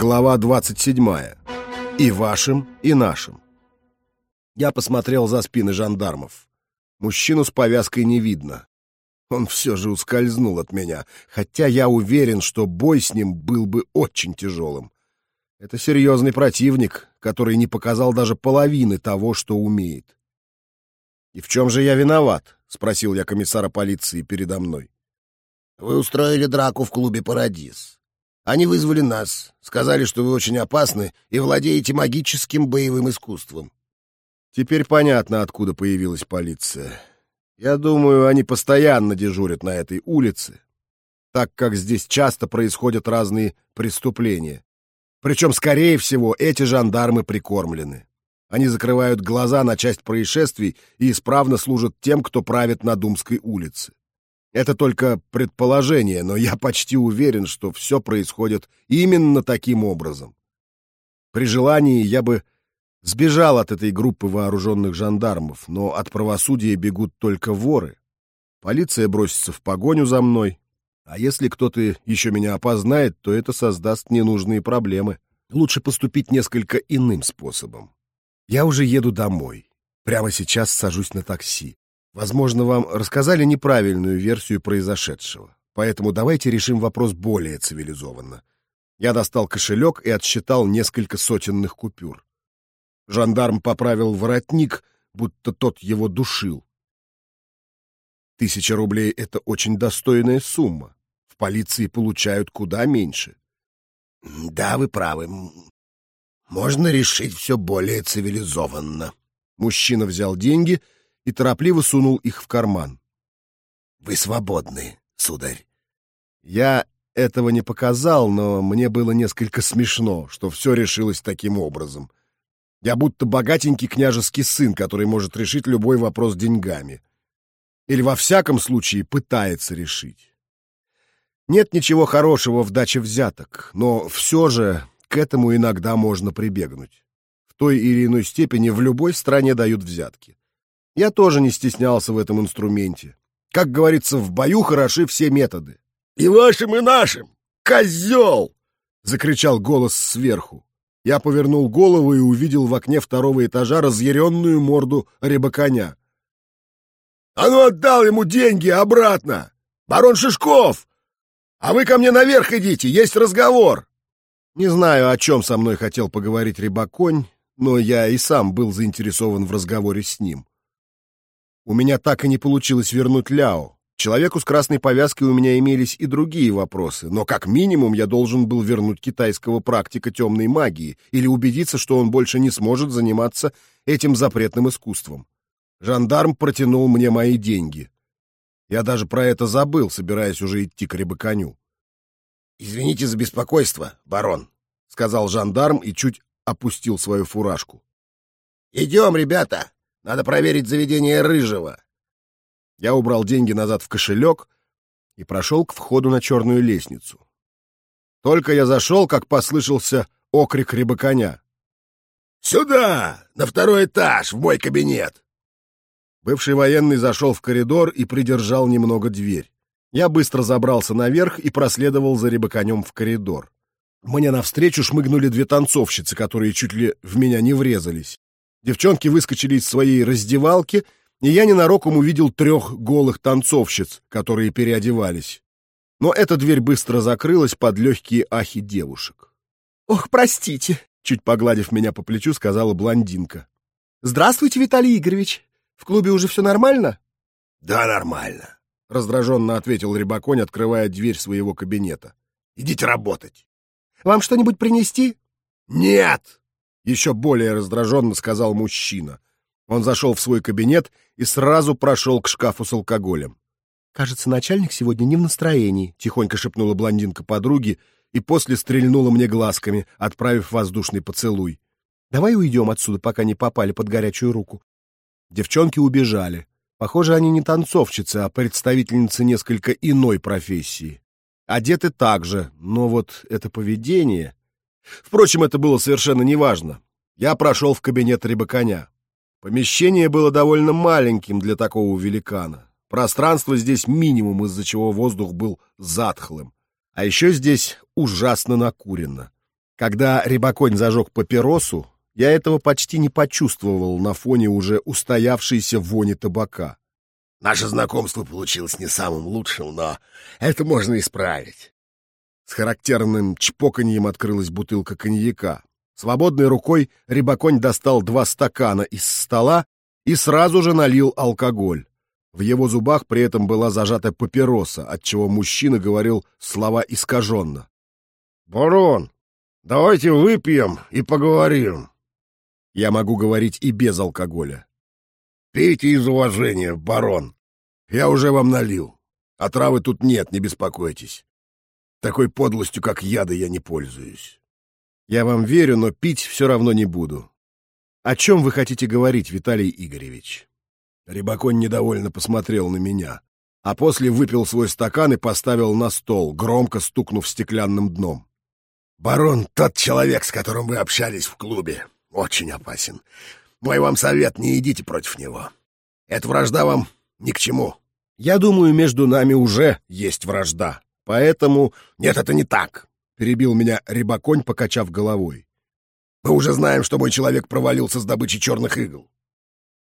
Глава 27. И вашим, и нашим. Я посмотрел за спины жандармов. Мужчину с повязкой не видно. Он все же ускользнул от меня, хотя я уверен, что бой с ним был бы очень тяжелым. Это серьезный противник, который не показал даже половины того, что умеет. «И в чем же я виноват?» — спросил я комиссара полиции передо мной. «Вы устроили драку в клубе «Парадис». Они вызвали нас, сказали, что вы очень опасны и владеете магическим боевым искусством. Теперь понятно, откуда появилась полиция. Я думаю, они постоянно дежурят на этой улице, так как здесь часто происходят разные преступления. Причем, скорее всего, эти жандармы прикормлены. Они закрывают глаза на часть происшествий и исправно служат тем, кто правит на Думской улице. Это только предположение, но я почти уверен, что все происходит именно таким образом. При желании я бы сбежал от этой группы вооруженных жандармов, но от правосудия бегут только воры. Полиция бросится в погоню за мной, а если кто-то еще меня опознает, то это создаст ненужные проблемы. Лучше поступить несколько иным способом. Я уже еду домой. Прямо сейчас сажусь на такси. Возможно, вам рассказали неправильную версию произошедшего. Поэтому давайте решим вопрос более цивилизованно. Я достал кошелек и отсчитал несколько сотенных купюр. Жандарм поправил воротник, будто тот его душил. Тысяча рублей — это очень достойная сумма. В полиции получают куда меньше. — Да, вы правы. Можно решить все более цивилизованно. Мужчина взял деньги — и торопливо сунул их в карман. «Вы свободны, сударь». Я этого не показал, но мне было несколько смешно, что все решилось таким образом. Я будто богатенький княжеский сын, который может решить любой вопрос деньгами. Или во всяком случае пытается решить. Нет ничего хорошего в даче взяток, но все же к этому иногда можно прибегнуть. В той или иной степени в любой стране дают взятки. Я тоже не стеснялся в этом инструменте. Как говорится, в бою хороши все методы. «И вашим, и нашим! Козел!» — закричал голос сверху. Я повернул голову и увидел в окне второго этажа разъяренную морду рябоконя. «А ну отдал ему деньги обратно! Барон Шишков! А вы ко мне наверх идите, есть разговор!» Не знаю, о чем со мной хотел поговорить рябоконь, но я и сам был заинтересован в разговоре с ним. У меня так и не получилось вернуть Ляо. Человеку с красной повязкой у меня имелись и другие вопросы, но как минимум я должен был вернуть китайского практика темной магии или убедиться, что он больше не сможет заниматься этим запретным искусством. Жандарм протянул мне мои деньги. Я даже про это забыл, собираясь уже идти к рябоконю. «Извините за беспокойство, барон», — сказал жандарм и чуть опустил свою фуражку. «Идем, ребята!» Надо проверить заведение Рыжего. Я убрал деньги назад в кошелек и прошел к входу на черную лестницу. Только я зашел, как послышался окрик рябоконя. «Сюда! На второй этаж, в мой кабинет!» Бывший военный зашел в коридор и придержал немного дверь. Я быстро забрался наверх и проследовал за рябоконем в коридор. Мне навстречу шмыгнули две танцовщицы, которые чуть ли в меня не врезались. Девчонки выскочили из своей раздевалки, и я ненароком увидел трех голых танцовщиц, которые переодевались. Но эта дверь быстро закрылась под легкие ахи девушек. «Ох, простите!» — чуть погладив меня по плечу, сказала блондинка. «Здравствуйте, Виталий Игоревич! В клубе уже все нормально?» «Да, нормально», — раздраженно ответил Рябаконь, открывая дверь своего кабинета. «Идите работать». «Вам что-нибудь принести?» «Нет!» Еще более раздраженно сказал мужчина. Он зашел в свой кабинет и сразу прошел к шкафу с алкоголем. «Кажется, начальник сегодня не в настроении», — тихонько шепнула блондинка подруге и после стрельнула мне глазками, отправив воздушный поцелуй. «Давай уйдем отсюда, пока не попали под горячую руку». Девчонки убежали. Похоже, они не танцовщицы, а представительницы несколько иной профессии. Одеты так же, но вот это поведение... Впрочем, это было совершенно неважно. Я прошел в кабинет рыбаконя. Помещение было довольно маленьким для такого великана. Пространство здесь минимум, из-за чего воздух был затхлым. А еще здесь ужасно накурено. Когда Рябоконь зажег папиросу, я этого почти не почувствовал на фоне уже устоявшейся вони табака. Наше знакомство получилось не самым лучшим, но это можно исправить. С характерным чпоканьем открылась бутылка коньяка. Свободной рукой Рябоконь достал два стакана из стола и сразу же налил алкоголь. В его зубах при этом была зажата папироса, отчего мужчина говорил слова искаженно. «Барон, давайте выпьем и поговорим». Я могу говорить и без алкоголя. «Пейте из уважения, барон. Я уже вам налил. А травы тут нет, не беспокойтесь. Такой подлостью, как яды, я не пользуюсь». «Я вам верю, но пить все равно не буду. О чем вы хотите говорить, Виталий Игоревич?» Рябаконь недовольно посмотрел на меня, а после выпил свой стакан и поставил на стол, громко стукнув стеклянным дном. «Барон, тот человек, с которым вы общались в клубе, очень опасен. Мой вам совет, не идите против него. Эта вражда вам ни к чему». «Я думаю, между нами уже есть вражда, поэтому...» «Нет, это не так», — перебил меня Рябаконь, покачав головой. «Мы уже знаем, что мой человек провалился с добычей черных игл,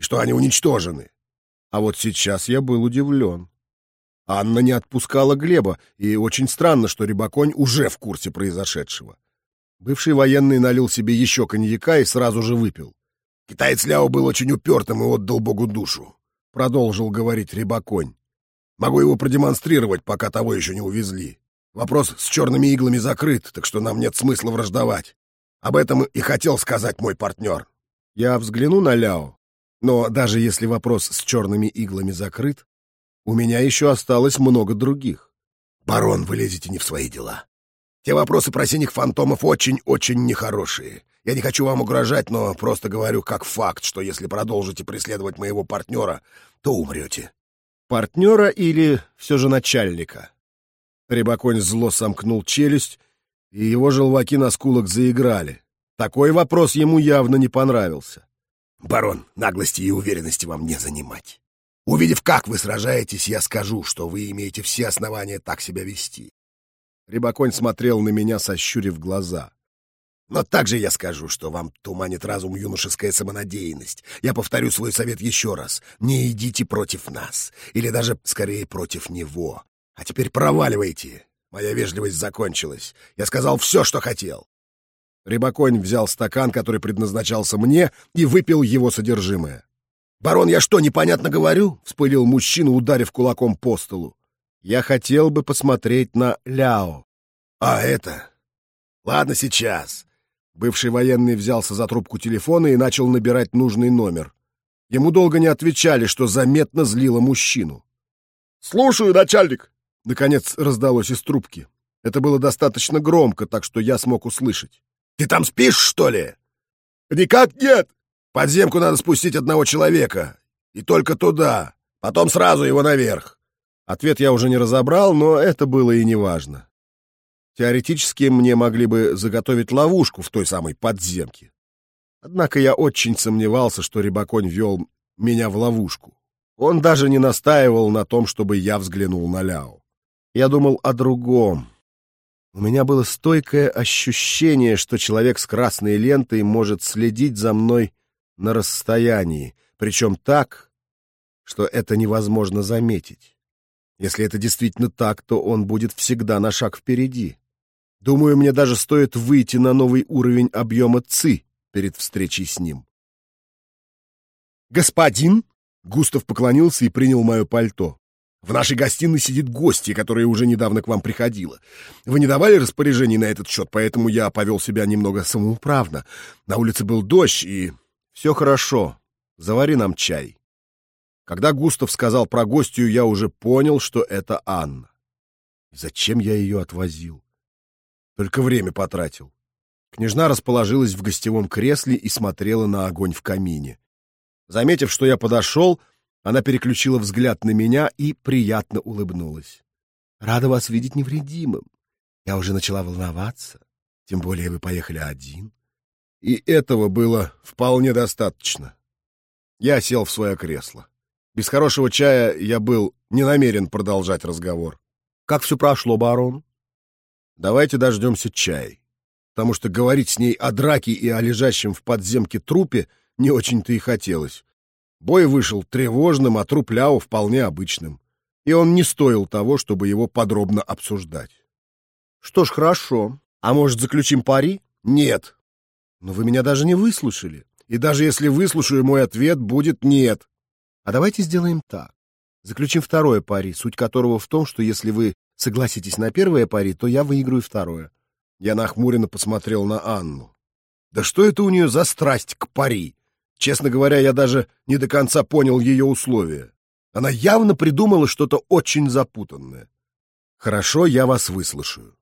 и что они уничтожены». А вот сейчас я был удивлен. Анна не отпускала Глеба, и очень странно, что Рябаконь уже в курсе произошедшего. Бывший военный налил себе еще коньяка и сразу же выпил. «Китаец Ляо был очень упертым и отдал Богу душу», — продолжил говорить Рябаконь. «Могу его продемонстрировать, пока того еще не увезли. Вопрос с черными иглами закрыт, так что нам нет смысла враждовать. Об этом и хотел сказать мой партнер». Я взгляну на Ляо, но даже если вопрос с черными иглами закрыт, у меня еще осталось много других. «Барон, вы лезете не в свои дела. Те вопросы про синих фантомов очень-очень нехорошие. Я не хочу вам угрожать, но просто говорю как факт, что если продолжите преследовать моего партнера, то умрете». «Партнера или все же начальника?» Рябаконь зло сомкнул челюсть, и его желваки на скулах заиграли. Такой вопрос ему явно не понравился. «Барон, наглости и уверенности вам не занимать. Увидев, как вы сражаетесь, я скажу, что вы имеете все основания так себя вести. Рябаконь смотрел на меня, сощурив глаза. Но также я скажу, что вам туманит разум юношеская самонадеянность. Я повторю свой совет еще раз. Не идите против нас. Или даже, скорее, против него. А теперь проваливайте. Моя вежливость закончилась. Я сказал все, что хотел. Рябаконь взял стакан, который предназначался мне, и выпил его содержимое. «Барон, я что, непонятно говорю?» — вспылил мужчина, ударив кулаком по столу. Я хотел бы посмотреть на Ляо. А это? Ладно, сейчас. Бывший военный взялся за трубку телефона и начал набирать нужный номер. Ему долго не отвечали, что заметно злило мужчину. «Слушаю, начальник!» Наконец раздалось из трубки. Это было достаточно громко, так что я смог услышать. «Ты там спишь, что ли?» «Никак нет!» «Подземку надо спустить одного человека. И только туда. Потом сразу его наверх. Ответ я уже не разобрал, но это было и не важно. Теоретически мне могли бы заготовить ловушку в той самой подземке. Однако я очень сомневался, что Рябаконь вел меня в ловушку. Он даже не настаивал на том, чтобы я взглянул на Ляо. Я думал о другом. У меня было стойкое ощущение, что человек с красной лентой может следить за мной на расстоянии, причем так, что это невозможно заметить. Если это действительно так, то он будет всегда на шаг впереди. Думаю, мне даже стоит выйти на новый уровень объема ЦИ перед встречей с ним. «Господин!» — Густав поклонился и принял мое пальто. «В нашей гостиной сидит гостья, которая уже недавно к вам приходила. Вы не давали распоряжений на этот счет, поэтому я повел себя немного самоуправно. На улице был дождь, и... Все хорошо. Завари нам чай». Когда Густав сказал про гостью, я уже понял, что это Анна. зачем я ее отвозил? Только время потратил. Княжна расположилась в гостевом кресле и смотрела на огонь в камине. Заметив, что я подошел, она переключила взгляд на меня и приятно улыбнулась. «Рада вас видеть невредимым. Я уже начала волноваться. Тем более вы поехали один». И этого было вполне достаточно. Я сел в свое кресло. Без хорошего чая я был не намерен продолжать разговор. «Как все прошло, барон?» «Давайте дождемся чай. потому что говорить с ней о драке и о лежащем в подземке трупе не очень-то и хотелось. Бой вышел тревожным, а труп Ляо вполне обычным. И он не стоил того, чтобы его подробно обсуждать. Что ж, хорошо. А может, заключим пари? Нет. Но вы меня даже не выслушали. И даже если выслушаю, мой ответ будет нет. А давайте сделаем так. Заключим второе пари, суть которого в том, что если вы согласитесь на первое пари, то я выиграю второе. Я нахмуренно посмотрел на Анну. Да что это у нее за страсть к пари? Честно говоря, я даже не до конца понял ее условия. Она явно придумала что-то очень запутанное. Хорошо, я вас выслушаю.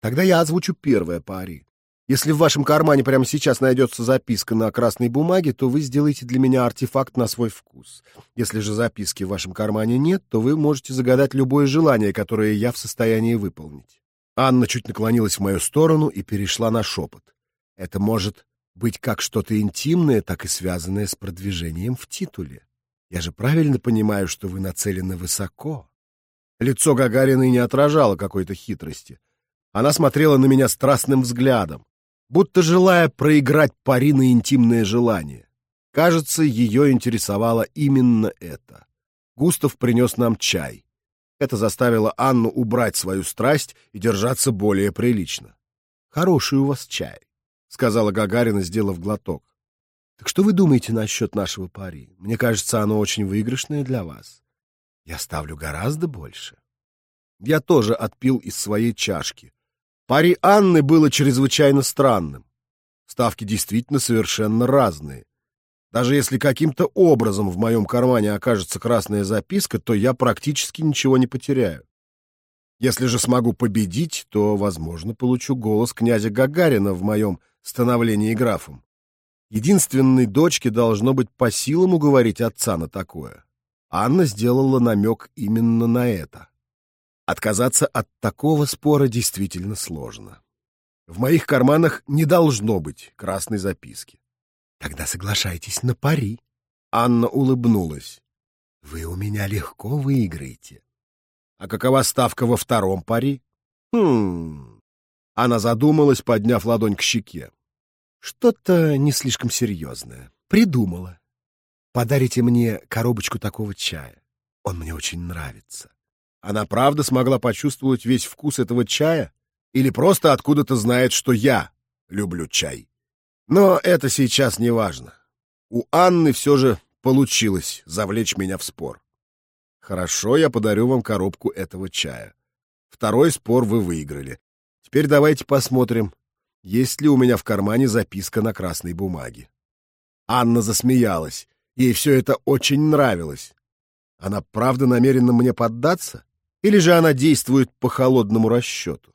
Тогда я озвучу первое пари. Если в вашем кармане прямо сейчас найдется записка на красной бумаге, то вы сделаете для меня артефакт на свой вкус. Если же записки в вашем кармане нет, то вы можете загадать любое желание, которое я в состоянии выполнить. Анна чуть наклонилась в мою сторону и перешла на шепот. Это может быть как что-то интимное, так и связанное с продвижением в титуле. Я же правильно понимаю, что вы нацелены высоко. Лицо Гагариной не отражало какой-то хитрости. Она смотрела на меня страстным взглядом, будто желая проиграть пари на интимное желание. Кажется, ее интересовало именно это. Густав принес нам чай. Это заставило Анну убрать свою страсть и держаться более прилично. «Хороший у вас чай», — сказала Гагарина, сделав глоток. «Так что вы думаете насчет нашего пари? Мне кажется, оно очень выигрышное для вас. Я ставлю гораздо больше». Я тоже отпил из своей чашки, Пари Анны было чрезвычайно странным. Ставки действительно совершенно разные. Даже если каким-то образом в моем кармане окажется красная записка, то я практически ничего не потеряю. Если же смогу победить, то, возможно, получу голос князя Гагарина в моем становлении графом. Единственной дочке должно быть по силам уговорить отца на такое. Анна сделала намек именно на это. Отказаться от такого спора действительно сложно. В моих карманах не должно быть красной записки. Тогда соглашайтесь на пари. Анна улыбнулась. Вы у меня легко выиграете. А какова ставка во втором пари? Хм. Она задумалась, подняв ладонь к щеке. Что-то не слишком серьезное. Придумала. Подарите мне коробочку такого чая. Он мне очень нравится. Она правда смогла почувствовать весь вкус этого чая? Или просто откуда-то знает, что я люблю чай? Но это сейчас не важно. У Анны все же получилось завлечь меня в спор. Хорошо, я подарю вам коробку этого чая. Второй спор вы выиграли. Теперь давайте посмотрим, есть ли у меня в кармане записка на красной бумаге. Анна засмеялась. Ей все это очень нравилось. Она правда намерена мне поддаться? Или же она действует по холодному расчету?